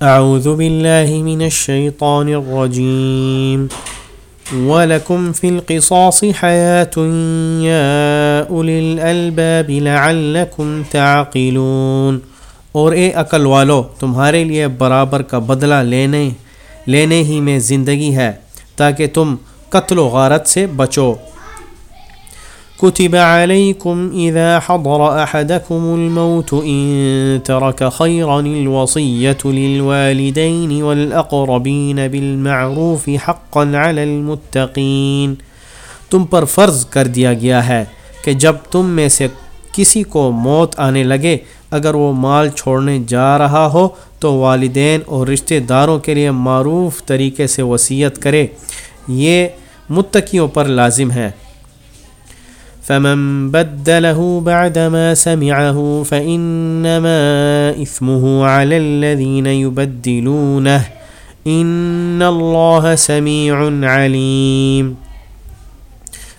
اعوذ باللہ من الشیطان الرجیم وَلَكُمْ فِي الْقِصَاصِ حَيَاةٌ يَا أُولِي الْأَلْبَابِ لَعَلَّكُمْ تَعْقِلُونَ. اور اے عقل والو، تمہارے لیے برابر کا بدلہ لینے لینے ہی میں زندگی ہے، تاکہ تم قتل و غارت سے بچو۔ كتب عليكم إذا حضر أحدكم الموت إن ترك خيرا الوصية للوالدين والأقربين بالمعروف حقا على المتقين۔ تم پر فرض کر دیا گیا ہے کہ جب تم میں سے کسی کو موت آنے لگے، اگر وہ مال چھوڑنے جا رہا ہو، تو والدین اور رشتہ داروں کے لیے معروف طریقے سے وصیت کرے۔ یہ متقیوں پر لازم ہے۔ فمن بدله بعدما سمعه فإنما إثمه على الذين يبدلونه إن الله سميع عليم۔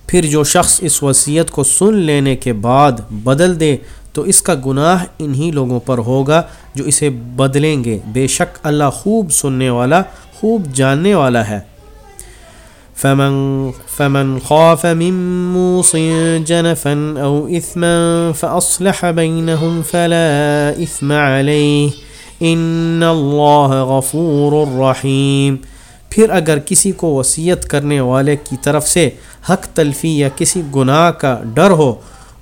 پھر جو شخص اس وصیت کو سن لینے کے بعد بدل دے تو اس کا گناہ انہی لوگوں پر ہوگا جو اسے بدلیں گے۔ بے شک اللہ خوب سننے والا، خوب جاننے والا ہے۔ فمن فمن خاف من موص جنفا أو إثما فأصلح بينهم فلا إثم عليه إن الله غفور رحيم۔ پھر اگر کسی کو وصیت کرنے والے کی طرف سے حق تلفی یا کسی گناہ کا ڈر ہو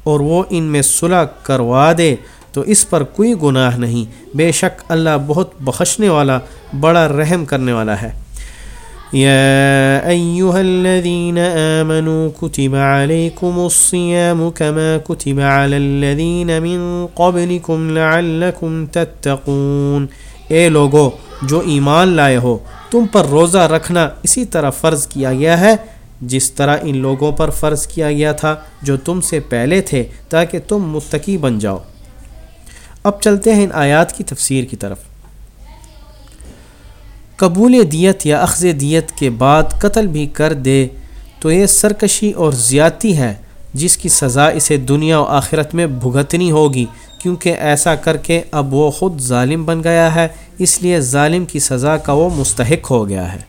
اور وہ ان میں صلح کروا دے تو اس پر کوئی گناہ نہیں۔ بے شک اللہ بہت بخشنے والا، بڑا رحم کرنے والا ہے۔ يا أيها الذين آمنوا كتب عليكم الصيام كما كتب على الذين من قبلكم لعلكم تتقون۔ اے لوگو، جو ایمان لائے ہو، تم پر روزہ رکھنا اسی طرح فرض کیا گیا ہے۔ جس طرح ان لوگوں پر فرض کیا گیا تھا جو تم سے پہلے تھے، تاکہ تم متقی بن جاؤ۔ اب چلتے ہیں ان آیات کی تفسیر کی طرف۔ قبول دیت یا اخذ دیت کے بعد قتل بھی کر دے تو یہ سرکشی اور زیادتی ہے، جس کی سزا اسے دنیا و آخرت میں بھگتنی ہوگی، کیونکہ ایسا کر کے اب وہ خود ظالم بن گیا ہے، اس لیے ظالم کی سزا کا وہ مستحق ہو گیا ہے۔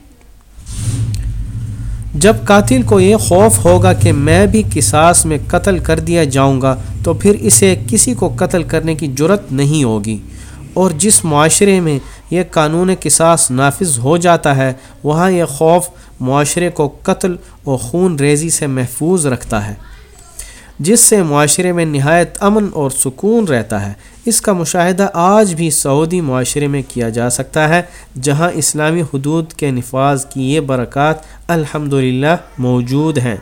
جب قاتل کو یہ خوف ہوگا کہ میں بھی قصاص میں قتل کر دیا جاؤں گا، تو پھر اسے کسی کو قتل کرنے کی جرت نہیں ہوگی۔ اور جس معاشرے میں یہ قانون قصاص نافذ ہو جاتا ہے، وہاں یہ خوف معاشرے کو قتل و خون ریزی سے محفوظ رکھتا ہے، جس سے معاشرے میں نہایت امن اور سکون رہتا ہے۔ اس کا مشاہدہ آج بھی سعودی معاشرے میں کیا جا سکتا ہے، جہاں اسلامی حدود کے نفاذ کی یہ برکات الحمد موجود ہیں۔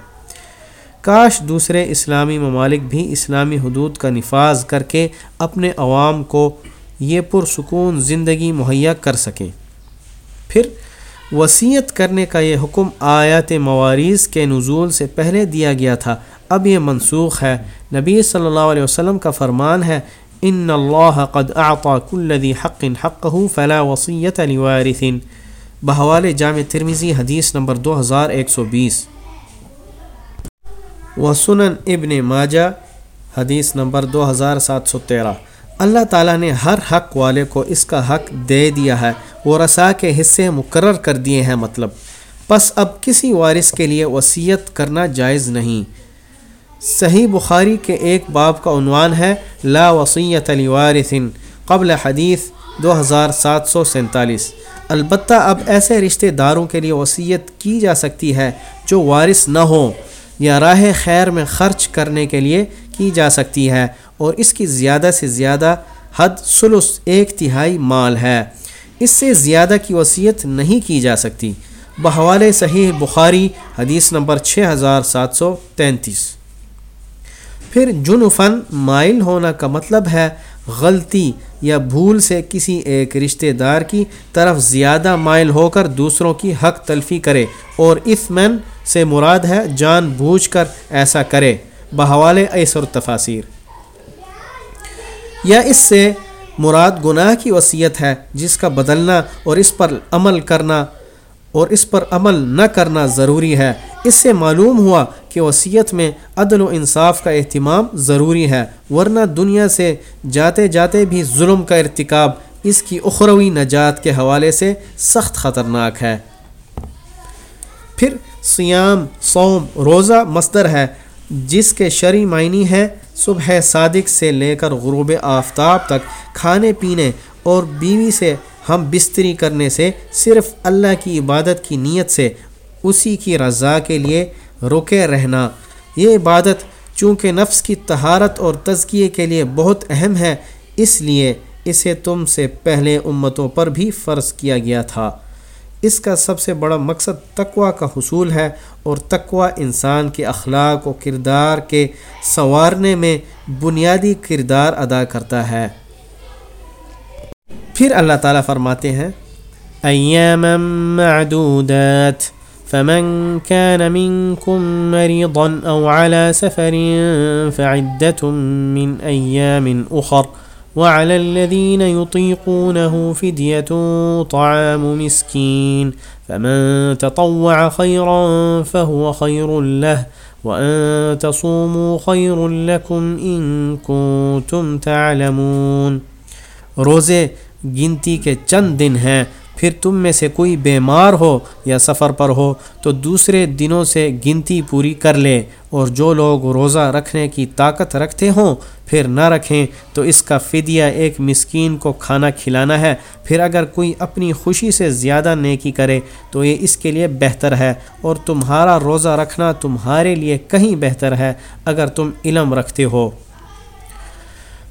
کاش دوسرے اسلامی ممالک بھی اسلامی حدود کا نفاذ کر کے اپنے عوام کو یہ پرسکون زندگی مہیا کر سکیں پھر وصیت کرنے کا یہ حکم آیات مواریث کے نزول سے پہلے دیا گیا تھا۔ اب یہ منسوخ ہے۔ نبی صلی اللہ علیہ وسلم کا فرمان ہے، ان اللہ قد اعطى كل ذي حق حقه فلا وصیت لوارث بحوال جامع ترمیزی حدیث نمبر 2120 وسنن ابن ماجہ حدیث نمبر 2713 اللہ تعالیٰ نے ہر حق والے کو اس کا حق دے دیا ہے، وہ رسا کے حصے مقرر کر دیے ہیں مطلب۔ پس اب کسی وارث کے لیے وصیت کرنا جائز نہیں۔ صحیح بخاری کے ایک باب کا عنوان ہے، لا وصیت علی وارثن قبل حدیث دو ہزار سات سو سینتالیس۔ البتہ اب ایسے رشتہ داروں کے لیے وصیت کی جا سکتی ہے جو وارث نہ ہوں، یا راہ خیر میں خرچ کرنے کے لیے کی جا سکتی ہے۔ اور اس کی زیادہ سے زیادہ حد سلس ایک تہائی مال ہے۔ اس سے زیادہ کی وصیت نہیں کی جا سکتی۔ بحوال صحیح بخاری حدیث نمبر 6733 پھر جنفن مائل ہونا کا مطلب ہے غلطی یا بھول سے کسی ایک رشتہ دار کی طرف زیادہ مائل ہو کر دوسروں کی حق تلفی کرے اور اثمن سے مراد ہے جان بوجھ کر ایسا کرے۔ بحوال ایسر تفاصیر یا اس سے مراد گناہ کی وصیت ہے جس کا بدلنا اور اس پر عمل کرنا اور اس پر عمل نہ کرنا ضروری ہے۔ اس سے معلوم ہوا کہ وصیت میں عدل و انصاف کا اہتمام ضروری ہے، ورنہ دنیا سے جاتے جاتے بھی ظلم کا ارتکاب اس کی اخروی نجات کے حوالے سے سخت خطرناک ہے۔ پھر سیام سوم روزہ مصدر ہے۔ جس کے شرع معنی ہے صبح صادق سے لے کر غروب آفتاب تک کھانے پینے اور بیوی سے ہم بستری کرنے سے صرف اللہ کی عبادت کی نیت سے اسی کی رضا کے لیے رکے رہنا۔ یہ عبادت چونکہ نفس کی تہارت اور تزکیے کے لیے بہت اہم ہے، اس لیے اسے تم سے پہلے امتوں پر بھی فرض کیا گیا تھا۔ اس کا سب سے بڑا مقصد تقوا کا حصول ہے اور تقوا انسان کے اخلاق و کردار کے سنوارنے میں بنیادی کردار ادا کرتا ہے۔ پھر اللہ تعالیٰ فرماتے ہیں، ایاما معدودات، فمن كان منكم مريضا او على سفر فعدة من ايام اخر وعلى الذين يطيقونه فدية طعام مسكين. فمن تطوع خيرا فهو خير له، وأن تصوموا خير لكم إن كنتم تعلمون. روزے گنتی کے چند دن ہیں پھر تم میں سے کوئی بیمار ہو یا سفر پر ہو تو دوسرے دنوں سے گنتی پوری کر لے اور جو لوگ روزہ رکھنے کی طاقت رکھتے ہوں پھر نہ رکھیں تو اس کا فدیہ ایک مسکین کو کھانا کھلانا ہے۔ پھر اگر کوئی اپنی خوشی سے زیادہ نیکی کرے تو یہ اس کے لیے بہتر ہے اور تمہارا روزہ رکھنا تمہارے لیے کہیں بہتر ہے اگر تم علم رکھتے ہو۔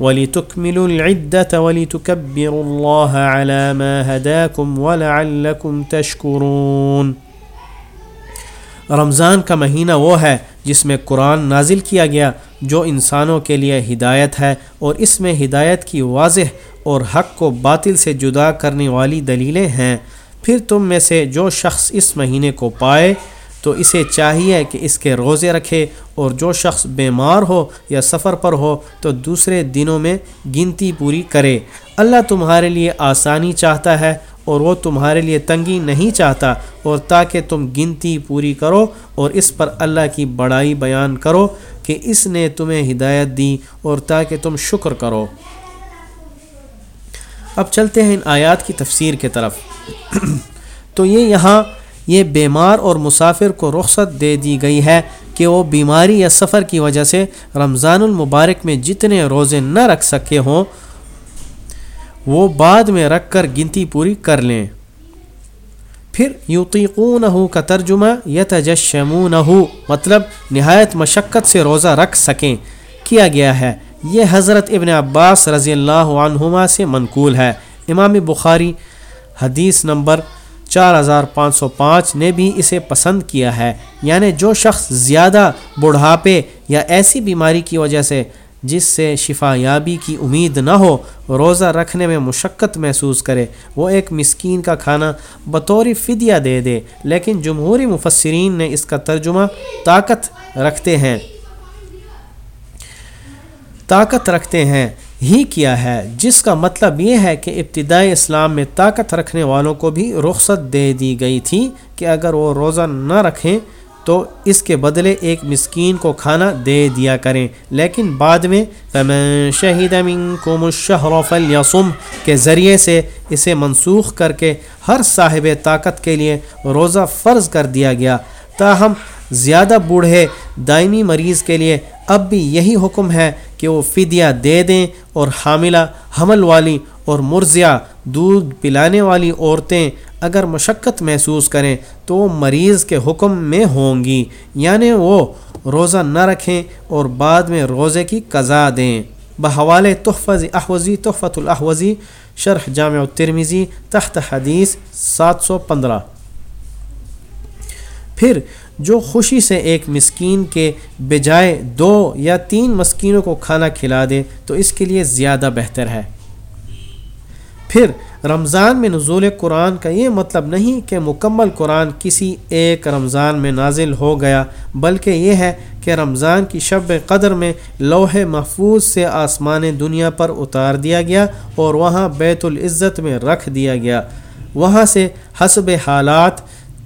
وَلِتُكْمِلُوا الْعِدَّةَ وَلِتُكَبِّرُوا اللَّهَ عَلَى مَا هَدَاكُمْ وَلَعَلَّكُمْ تَشْكُرُونَ. رمضان کا مہینہ وہ ہے جس میں قرآن نازل کیا گیا جو انسانوں کے لیے ہدایت ہے اور اس میں ہدایت کی واضح اور حق کو باطل سے جدا کرنے والی دلیلیں ہیں۔ پھر تم میں سے جو شخص اس مہینے کو پائے تو اسے چاہیے کہ اس کے روزے رکھے اور جو شخص بیمار ہو یا سفر پر ہو تو دوسرے دنوں میں گنتی پوری کرے۔ اللہ تمہارے لیے آسانی چاہتا ہے اور وہ تمہارے لیے تنگی نہیں چاہتا اور تاکہ تم گنتی پوری کرو اور اس پر اللہ کی بڑائی بیان کرو کہ اس نے تمہیں ہدایت دی اور تاکہ تم شکر کرو۔ اب چلتے ہیں ان آیات کی تفسیر کے طرف۔ تو یہ یہاں یہ بیمار اور مسافر کو رخصت دے دی گئی ہے کہ وہ بیماری یا سفر کی وجہ سے رمضان المبارک میں جتنے روزے نہ رکھ سکے ہوں، وہ بعد میں رکھ کر گنتی پوری کر لیں۔ پھر یوتیقون کا ترجمہ یتجشمون مطلب نہایت مشقت سے روزہ رکھ سکیں۔ کیا گیا ہے؟ یہ حضرت ابن عباس رضی اللہ عنہما سے منقول ہے۔ امام بخاری، حدیث نمبر چار ہزار پانچ سو پانچ نے بھی اسے پسند کیا ہے۔ یعنی جو شخص زیادہ بڑھاپے یا ایسی بیماری کی وجہ سے، جس سے شفا یابی کی امید نہ ہو، روزہ رکھنے میں مشقت محسوس کرے، وہ ایک مسکین کا کھانا بطور فدیہ دے دے۔ لیکن جمہوری مفسرین نے اس کا ترجمہ طاقت رکھتے ہیں۔ طاقت رکھتے ہیں۔ ہی کیا ہے، جس کا مطلب یہ ہے کہ ابتدائی اسلام میں طاقت رکھنے والوں کو بھی رخصت دے دی گئی تھی کہ اگر وہ روزہ نہ رکھیں تو اس کے بدلے ایک مسکین کو کھانا دے دیا کریں۔ لیکن بعد میں شہید امین کو مشرف السم کے ذریعے سے اسے منسوخ کر کے ہر صاحب طاقت کے لیے روزہ فرض کر دیا گیا۔ تاہم، زیادہ بوڑھے دائمی مریض کے لیے اب بھی یہی حکم ہے کہ وہ فدیہ دے دیں اور حاملہ، حمل والی اور مرزیہ دودھ پلانے والی عورتیں اگر مشقت محسوس کریں تو وہ مریض کے حکم میں ہوں گی یعنی وہ روزہ نہ رکھیں اور بعد میں روزے کی قضا دیں۔ بحوال تحفظ احوزی تحفت الاحوزی، شرح جامع الترمیزی تحت حدیث سات سو پندرہ۔ پھر جو خوشی سے ایک مسکین کے بجائے دو یا تین مسکینوں کو کھانا کھلا دے، تو اس کے لیے زیادہ بہتر ہے۔ پھر، رمضان میں نزول قرآن کا یہ مطلب نہیں کہ مکمل قرآن کسی ایک رمضان میں نازل ہو گیا، بلکہ یہ ہے کہ رمضان کی شب قدر میں لوح محفوظ سے آسمان دنیا پر اتار دیا گیا اور وہاں بیت العزت میں رکھ دیا گیا۔ وہاں سے حسب حالات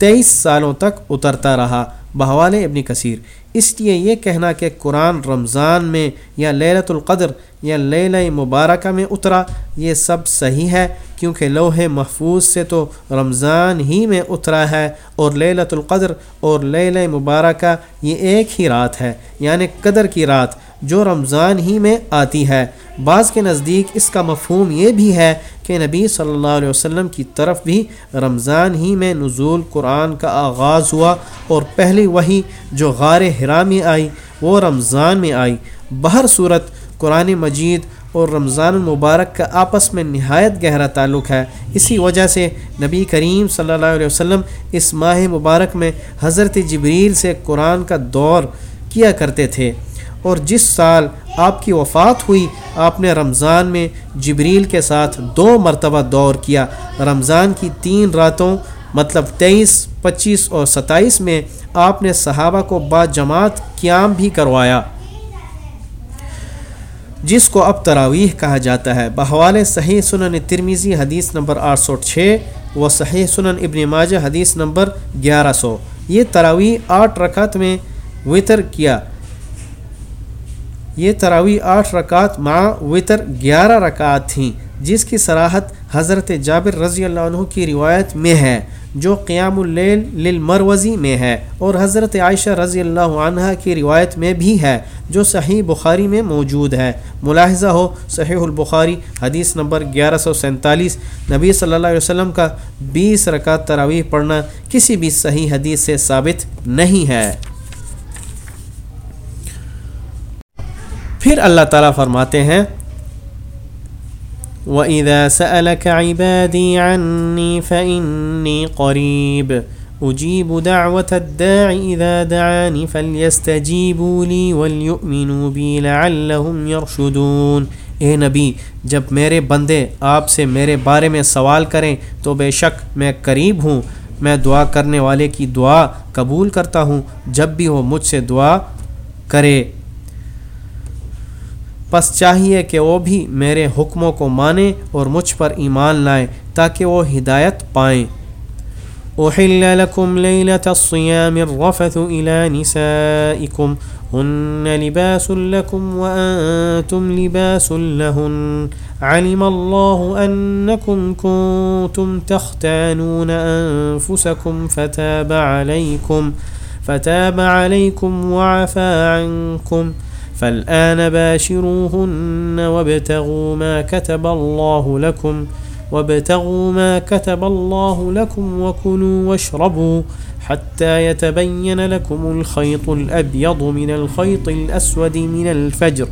تیئیس سالوں تک اترتا رہا۔ بہوال ابن کثیر۔ اس لیے یہ کہنا کہ قرآن رمضان میں یا لیلت القدر یا لیلہ مبارکہ میں اترا، یہ سب صحیح ہے، کیونکہ لوح محفوظ سے تو رمضان ہی میں اترا ہے اور لیلت القدر اور لیلہ مبارکہ یہ ایک ہی رات ہے یعنی قدر کی رات۔ جو رمضان ہی میں آتی ہے۔ بعض کے نزدیک اس کا مفہوم یہ بھی ہے کہ نبی صلی اللہ علیہ وسلم کی طرف بھی رمضان ہی میں نزول قرآن کا آغاز ہوا اور پہلی وہی جو غار حرامی آئی، وہ رمضان میں آئی۔ بہر صورت قرآن مجید اور رمضان المبارک کا آپس میں نہایت گہرا تعلق ہے۔ اسی وجہ سے نبی کریم صلی اللہ علیہ وسلم اس ماہ مبارک میں حضرت جبریل سے قرآن کا دور کیا کرتے تھے۔ اور جس سال آپ کی وفات ہوئی، آپ نے رمضان میں جبریل کے ساتھ دو مرتبہ دور کیا۔ رمضان کی تین راتوں مطلب تیئیس، پچیس اور ستائیس میں آپ نے صحابہ کو با جماعت قیام بھی کروایا، جس کو اب تراویح کہا جاتا ہے۔ بحوال صحیح سنن ترمیزی حدیث نمبر آٹھ سو چھ و صحیح سنن ابن ماجہ حدیث نمبر گیارہ سو۔ یہ تراویح آٹھ رکعت میں وطر کیا۔ یہ تراوی آٹھ رکعت مع وطر گیارہ رکعت تھیں، جس کی سراحت حضرت جابر رضی اللہ عنہ کی روایت میں ہے، جو قیام اللیل للمروزی میں ہے، اور حضرت عائشہ رضی اللہ عنہ کی روایت میں بھی ہے، جو صحیح بخاری میں موجود ہے۔ ملاحظہ ہو، صحیح البخاری، حدیث نمبر گیارہ سو سینتالیس۔ نبی صلی اللہ علیہ وسلم کا بیس رکعت تراویح پڑھنا کسی بھی صحیح حدیث سے ثابت نہیں ہے۔ پھر اللہ تعالیٰ فرماتے ہیں، وَإِذَا سَأَلَكَ عِبَادِي عَنِّي فَإِنِّي قَرِيبٌ، أُجِيبُ دَعْوَةَ الدَّاعِ إِذَا دَعَانِ فَلْيَسْتَجِيبُوا لِي وَلْيُؤْمِنُوا بِي لَعَلَّهُمْ يَرْشُدُونَ۔ اے نبی، جب میرے بندے آپ سے میرے بارے میں سوال کریں تو بے شک میں قریب ہوں۔ میں دعا کرنے والے کی دعا قبول کرتا ہوں۔ جب بھی وہ مجھ سے دعا کرے پس چاہیے کہ وہ بھی میرے حکموں کو مانیں اور مجھ پر ایمان لائیں تاکہ وہ ہدایت پائیں۔ احل لكم ليلة الصيام الرفث إلى نسائكم هن لباس لكم وأنتم لباس لهن علم الله أنكم كنتم تختانون أنفسكم فتاب عليكم فتاب عليكم وعفى عنكم فالآن باشروهن وابتغوا ما كتب الله لكم، وابتغوا ما كتب الله لكم وكلوا واشربوا حتى يتبين لكم الخيط الأبيض من الخيط الأسود من الفجر،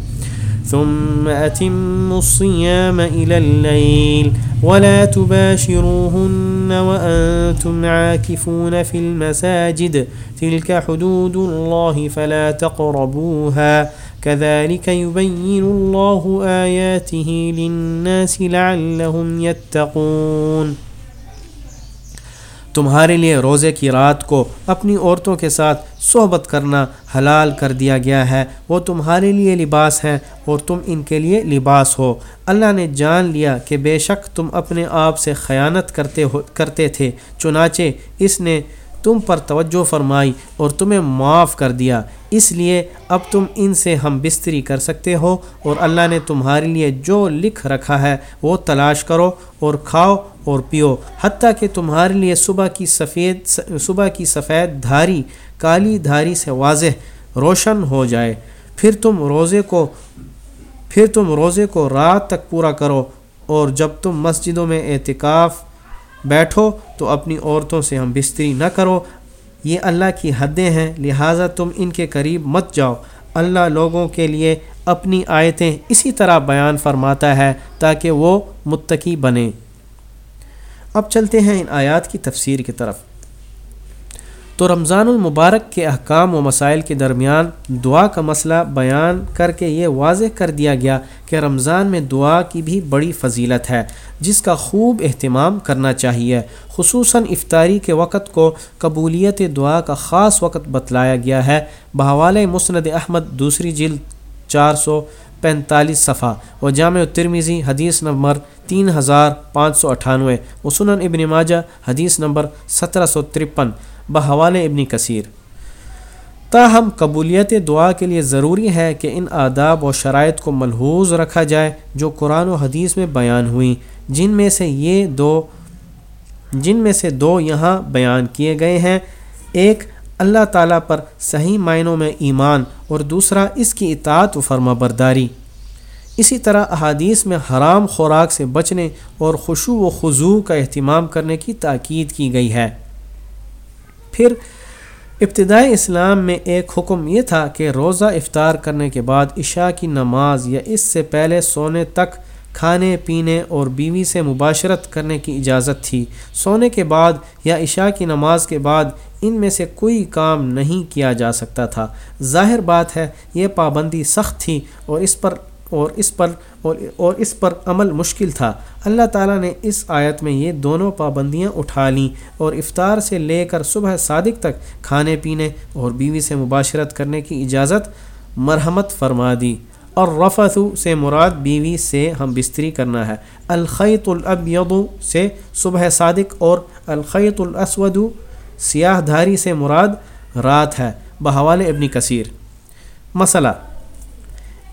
ثم أتموا الصيام إلى الليل. ولا تباشروهن وأنتم عاكفون في المساجد، تلك حدود الله فلا تقربوها. كذلك يبين الله آياته للناس لعلهم يتقون۔ تمہارے لیے روزے کی رات کو اپنی عورتوں کے ساتھ صحبت کرنا حلال کر دیا گیا ہے۔ وہ تمہارے لیے لباس ہے اور تم ان کے لیے لباس ہو۔ اللہ نے جان لیا کہ بے شک تم اپنے آپ سے خیانت کرتے ہو کرتے تھے، چنانچہ اس نے تم پر توجہ فرمائی اور تمہیں معاف کر دیا۔ اس لیے اب تم ان سے ہم بستری کر سکتے ہو اور اللہ نے تمہارے لیے جو لکھ رکھا ہے وہ تلاش کرو اور کھاؤ اور پیو۔ حتیٰ کہ تمہارے لیے صبح کی سفید، صبح کی سفید دھاری، کالی دھاری سے واضح روشن ہو جائے۔ پھر تم روزے کو، پھر تم روزے کو رات تک پورا کرو اور جب تم مسجدوں میں اعتکاف بیٹھو تو اپنی عورتوں سے ہم بستری نہ کرو۔ یہ اللہ کی حدیں ہیں، لہٰذا تم ان کے قریب مت جاؤ۔ اللہ لوگوں کے لیے اپنی آیتیں اسی طرح بیان فرماتا ہے تاکہ وہ متقی بنیں۔ اب چلتے ہیں ان آیات کی تفسیر کی طرف۔ تو رمضان المبارک کے احکام و مسائل کے درمیان دعا کا مسئلہ بیان کر کے یہ واضح کر دیا گیا کہ رمضان میں دعا کی بھی بڑی فضیلت ہے، جس کا خوب اہتمام کرنا چاہیے۔ خصوصاً افطاری کے وقت کو قبولیت دعا کا خاص وقت بتلایا گیا ہے۔ بحوال مسند احمد، دوسری جلد چار سو پینتالیس، صفحہ و جامع ترمیزی حدیث نمبر تین ہزار پانچ سو اٹھانوے۔ وسنن ابن ماجہ، حدیث نمبر سترہ سو ترپن۔ بحوال ابن کثیر۔ تاہم، قبولیت دعا کے لیے ضروری ہے کہ ان آداب و شرائط کو ملحوظ رکھا جائے، جو قرآن و حدیث میں بیان ہوئیں، جن میں سے یہ دو، جن میں سے دو یہاں بیان کیے گئے ہیں۔ ایک، اللہ تعالیٰ پر صحیح معنوں میں ایمان، اور دوسرا، اس کی اطاعت و فرما برداری اسی طرح احادیث میں حرام خوراک سے بچنے اور خوشو و خضو کا اہتمام کرنے کی تاکید کی گئی ہے۔ پھر ابتدائی اسلام میں ایک حکم یہ تھا کہ روزہ افطار کرنے کے بعد عشاء کی نماز یا اس سے پہلے سونے تک کھانے، پینے اور بیوی سے مباشرت کرنے کی اجازت تھی۔ سونے کے بعد یا عشاء کی نماز کے بعد ان میں سے کوئی کام نہیں کیا جا سکتا تھا۔ ظاہر بات ہے، یہ پابندی سخت تھی اور اس پر اور اس پر اور اور اس پر عمل مشکل تھا۔ اللہ تعالیٰ نے اس آیت میں یہ دونوں پابندیاں اٹھا لیں اور افطار سے لے کر صبح صادق تک کھانے پینے اور بیوی سے مباشرت کرنے کی اجازت مرحمت فرما دی۔ اور رفت سے مراد بیوی سے ہم بستری کرنا ہے۔ الخیط الابیض سے صبح صادق اور الخیط الاسود سیاہ دھاری سے مراد رات ہے۔ بحوال ابن کثیر۔ مسئلہ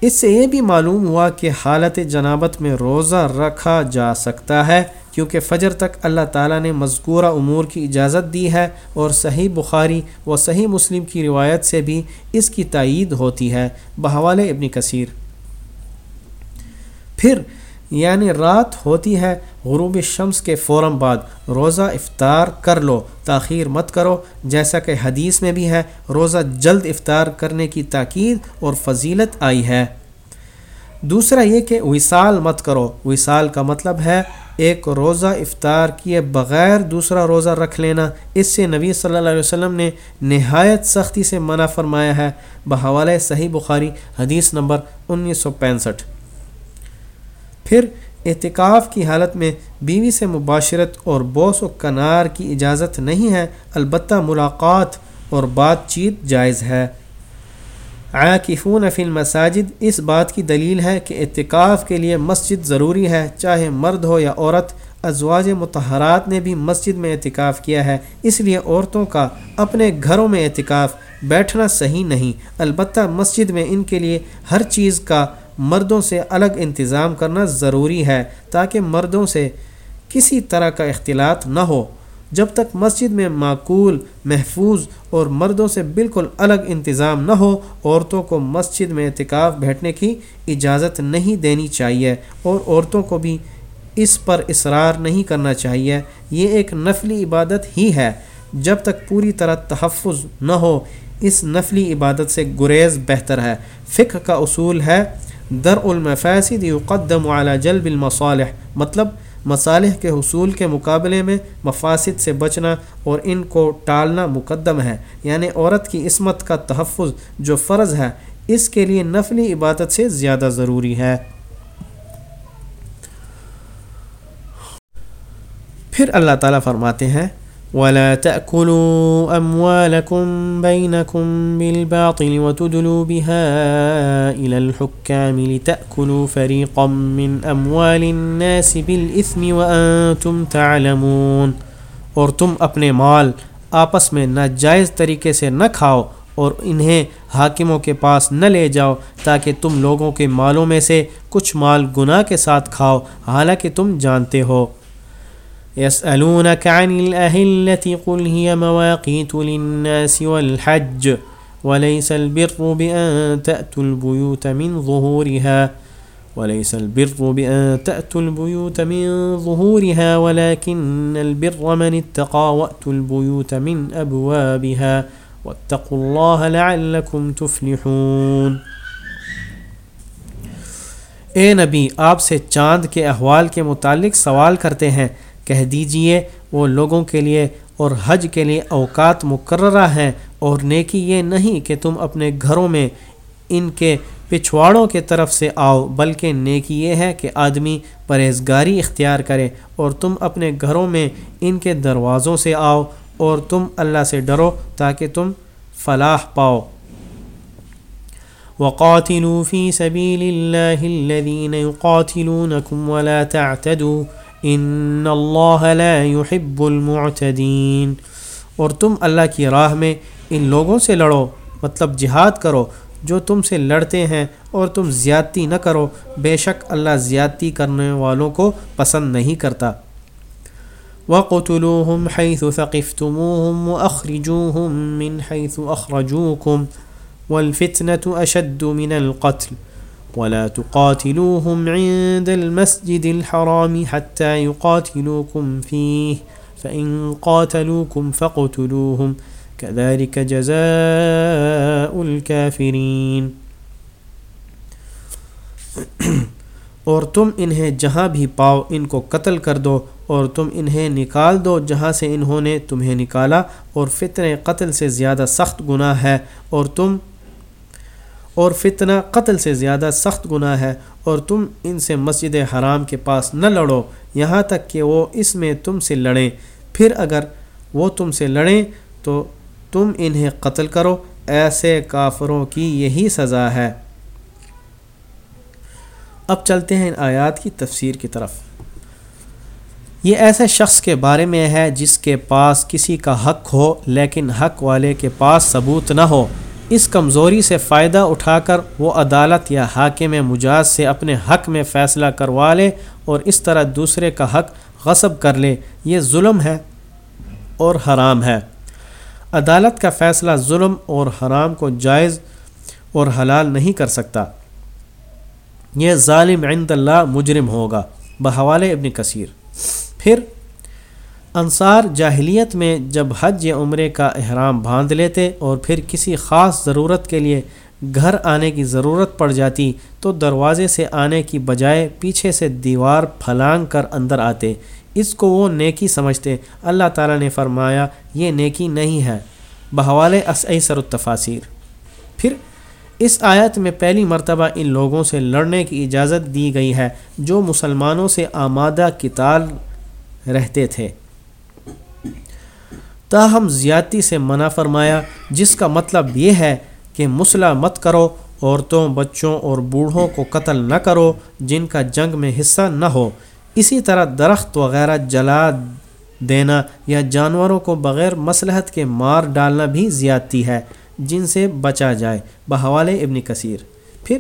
اس سے یہ بھی معلوم ہوا کہ حالت جنابت میں روزہ رکھا جا سکتا ہے، کیونکہ فجر تک اللہ تعالیٰ نے مذکورہ امور کی اجازت دی ہے اور صحیح بخاری و صحیح مسلم کی روایت سے بھی اس کی تائید ہوتی ہے۔ بحوال ابن کثیر۔ پھر یعنی رات ہوتی ہے غروب شمس کے فوراً بعد۔ روزہ افطار کر لو، تاخیر مت کرو۔ جیسا کہ حدیث میں بھی ہے، روزہ جلد افطار کرنے کی تاکید اور فضیلت آئی ہے۔ دوسرا یہ کہ وصال مت کرو۔ وصال کا مطلب ہے ایک روزہ افطار کیے بغیر دوسرا روزہ رکھ لینا۔ اس سے نبی صلی اللہ علیہ وسلم نے نہایت سختی سے منع فرمایا ہے۔ بحوالہ صحیح بخاری، حدیث نمبر انیس سو پینسٹھ۔ پھر اعتکاف کی حالت میں بیوی سے مباشرت اور بوس و کنار کی اجازت نہیں ہے، البتہ ملاقات اور بات چیت جائز ہے۔ عاقفون فی المساجد اس بات کی دلیل ہے کہ اعتکاف کے لیے مسجد ضروری ہے، چاہے مرد ہو یا عورت، ازواج متحرات نے بھی مسجد میں اعتکاف کیا ہے۔ اس لیے عورتوں کا اپنے گھروں میں اعتکاف بیٹھنا صحیح نہیں، البتہ مسجد میں ان کے لیے ہر چیز کا مردوں سے الگ انتظام کرنا ضروری ہے تاکہ مردوں سے کسی طرح کا اختلاط نہ ہو۔ جب تک مسجد میں معقول، محفوظ اور مردوں سے بالکل الگ انتظام نہ ہو، عورتوں کو مسجد میں اعتکاف بیٹھنے کی اجازت نہیں دینی چاہیے اور عورتوں کو بھی اس پر اصرار نہیں کرنا چاہیے، یہ ایک نفلی عبادت ہی ہے۔ جب تک پوری طرح تحفظ نہ ہو، اس نفلی عبادت سے گریز بہتر ہے۔ فقہ کا اصول ہے در المفاسد يقدم على جلب المصالح مطلب مصالح کے حصول کے مقابلے میں مفاسد سے بچنا اور ان کو ٹالنا مقدم ہے یعنی عورت کی عصمت کا تحفظ جو فرض ہے، اس کے لیے نفلی عبادت سے زیادہ ضروری ہے۔ پھر اللہ تعالیٰ فرماتے ہیں ولا تأكلوا أموالكم بينكم بالباطل وتدلوا بها إلى الحكام لتأكلوا فريقا من أموال الناس بالإثم وأنتم تعلمون۔ اور تم اپنے مال آپس میں ناجائز طریقے سے نہ کھاؤ اور انہیں حاکموں کے پاس نہ لے جاؤ تاکہ تم لوگوں کے مالوں میں سے کچھ مال گناہ کے ساتھ کھاؤ، حالانکہ تم جانتے ہو۔ يسألونك عن الأهلة قل هي مواقيت للناس والحج، وليس البر بأن تأتوا البيوت من ظهورها، وليس البر بأن تأتوا البيوت من ظهورها، ولكن البر من اتقى وأتوا البيوت من أبوابها، واتقوا الله لعلكم تفلحون۔ اے نبی، آپ سے چاند کے احوال کے متعلق سوال کرتے ہیں۔ کہہ دیجیے، وہ لوگوں کے لیے اور حج کے لیے اوقات مقررہ ہیں اور نیکی یہ نہیں کہ تم اپنے گھروں میں ان کے پچھواڑوں کے طرف سے آؤ، بلکہ نیکی یہ ہے کہ آدمی پرہیزگاری اختیار کرے اور تم اپنے گھروں میں ان کے دروازوں سے آؤ اور تم اللہ سے ڈرو تاکہ تم فلاح پاؤ۔ وقاتلوا في سبيل الله الذين يقاتلونكم ولا تعتدوا۔ ان الله لا يحب المعتدين۔ اور تم اللہ کی راہ میں ان لوگوں سے لڑو مطلب جہاد کرو، جو تم سے لڑتے ہیں اور تم زیادتی نہ کرو، بے شک اللہ زیادتی کرنے والوں کو پسند نہیں کرتا۔ وقتلوهم حيث ثقفتموهم واخرجوهم من حيث اخرجوكم والفتنة أشد من القتل۔ ولا تقاتلوهم عند المسجد الحرام حتى يقاتلوكم فيه، فإن قاتلوكم فقتلوهم كذلك جزاء الكافرين. اور تم انہیں جہاں بھی پاؤ ان کو قتل کر دو، اور تم انہیں نکال دو جہاں سے انہوں نے تمہیں نکالا، اور فتن قتل سے زیادہ سخت گناہ ہے، اور تم اور فتنہ قتل سے زیادہ سخت گناہ ہے اور تم ان سے مسجد حرام کے پاس نہ لڑو، یہاں تک کہ وہ اس میں تم سے لڑیں۔ پھر اگر وہ تم سے لڑیں تو تم انہیں قتل کرو، ایسے کافروں کی یہی سزا ہے۔ اب چلتے ہیں ان آیات کی تفسیر کی طرف۔ یہ ایسے شخص کے بارے میں ہے جس کے پاس کسی کا حق ہو، لیکن حق والے کے پاس ثبوت نہ ہو۔ اس کمزوری سے فائدہ اٹھا کر وہ عدالت یا حاکم مجاز سے اپنے حق میں فیصلہ کروا لے اور اس طرح دوسرے کا حق غصب کر لے، یہ ظلم ہے اور حرام ہے۔ عدالت کا فیصلہ ظلم اور حرام کو جائز اور حلال نہیں کر سکتا۔ یہ ظالم عند اللہ مجرم ہوگا۔ بحوال ابن کثیر۔ پھر انصار جاہلیت میں جب حج یا عمرے کا احرام باندھ لیتے اور پھر کسی خاص ضرورت کے لیے گھر آنے کی ضرورت پڑ جاتی تو دروازے سے آنے کی بجائے پیچھے سے دیوار پھلانگ کر اندر آتے۔ اس کو وہ نیکی سمجھتے۔ اللہ تعالیٰ نے فرمایا، یہ نیکی نہیں ہے۔ بحوال سر التفاصیر پھر اس آیت میں پہلی مرتبہ ان لوگوں سے لڑنے کی اجازت دی گئی ہے جو مسلمانوں سے آمادہ کتال رہتے تھے۔ تاہم زیادتی سے منع فرمایا، جس کا مطلب یہ ہے کہ مسلح مت کرو، عورتوں، بچوں اور بوڑھوں کو قتل نہ کرو جن کا جنگ میں حصہ نہ ہو۔ اسی طرح درخت وغیرہ جلا دینا یا جانوروں کو بغیر مصلحت کے مار ڈالنا بھی زیادتی ہے، جن سے بچا جائے۔ بحوال ابن کثیر۔ پھر،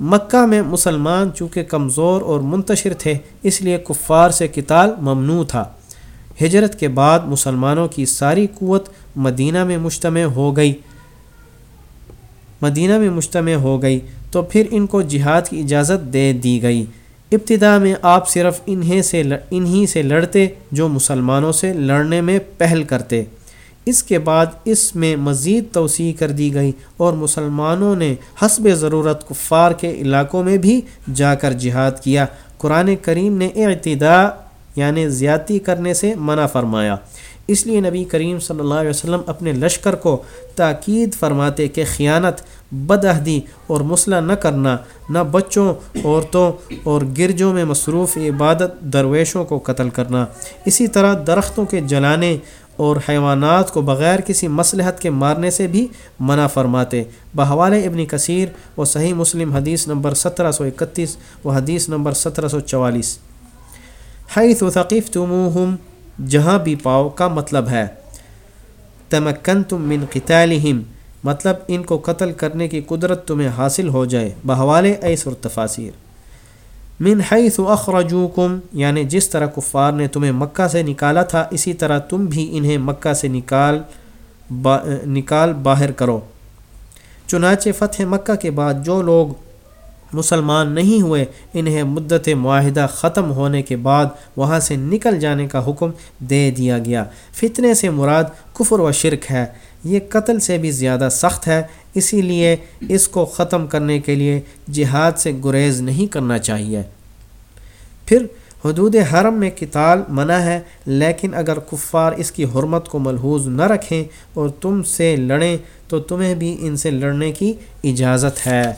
مکہ میں مسلمان چونکہ کمزور اور منتشر تھے، اس لیے کفار سے کتال ممنوع تھا۔ ہجرت کے بعد مسلمانوں کی ساری قوت مدینہ میں مجتمع ہو گئی۔ مدینہ میں مجتمع ہو گئی تو پھر ان کو جہاد کی اجازت دے دی گئی۔ ابتدا میں آپ صرف انہیں سے انہی سے لڑتے جو مسلمانوں سے لڑنے میں پہل کرتے۔ اس کے بعد اس میں مزید توسیع کر دی گئی اور مسلمانوں نے حسب ضرورت کفار کے علاقوں میں بھی جا کر جہاد کیا۔ قرآن کریم نے اعتدا یعنی زیادتی کرنے سے منع فرمایا۔ اس لیے نبی کریم صلی اللہ علیہ وسلم اپنے لشکر کو تاکید فرماتے کہ خیانت بدہدی اور مسئلہ نہ کرنا، نہ بچوں، عورتوں اور گرجوں میں مصروف عبادت درویشوں کو قتل کرنا۔ اسی طرح درختوں کے جلانے اور حیوانات کو بغیر کسی مصلحت کے مارنے سے بھی منع فرماتے۔ بحوال ابن کثیر و صحیح مسلم، حدیث نمبر سترہ سو اکتیس و حدیث نمبر سترہ سو چوالیس۔ حیث و ثقیف تمہم جہاں بھی پاؤ کا مطلب ہے۔ تمکن تم من قتالہم مطلب ان کو قتل کرنے کی قدرت تمہیں حاصل ہو جائے۔ بحوال ایس اور تفاصیر من حیث اخرجوکم یعنی جس طرح کفار نے تمہیں مکہ سے نکالا تھا، اسی طرح تم بھی انہیں مکہ سے نکال با، نکال باہر کرو۔ چنانچہ فتح مکہ کے بعد جو لوگ مسلمان نہیں ہوئے، انہیں مدت معاہدہ ختم ہونے کے بعد وہاں سے نکل جانے کا حکم دے دیا گیا۔ فتنے سے مراد کفر و شرک ہے۔ یہ قتل سے بھی زیادہ سخت ہے، اسی لیے اس کو ختم کرنے کے لیے جہاد سے گریز نہیں کرنا چاہیے۔ پھر حدود حرم میں کتال منع ہے، لیکن اگر کفار اس کی حرمت کو ملحوظ نہ رکھیں اور تم سے لڑیں، تو تمہیں بھی ان سے لڑنے کی اجازت ہے۔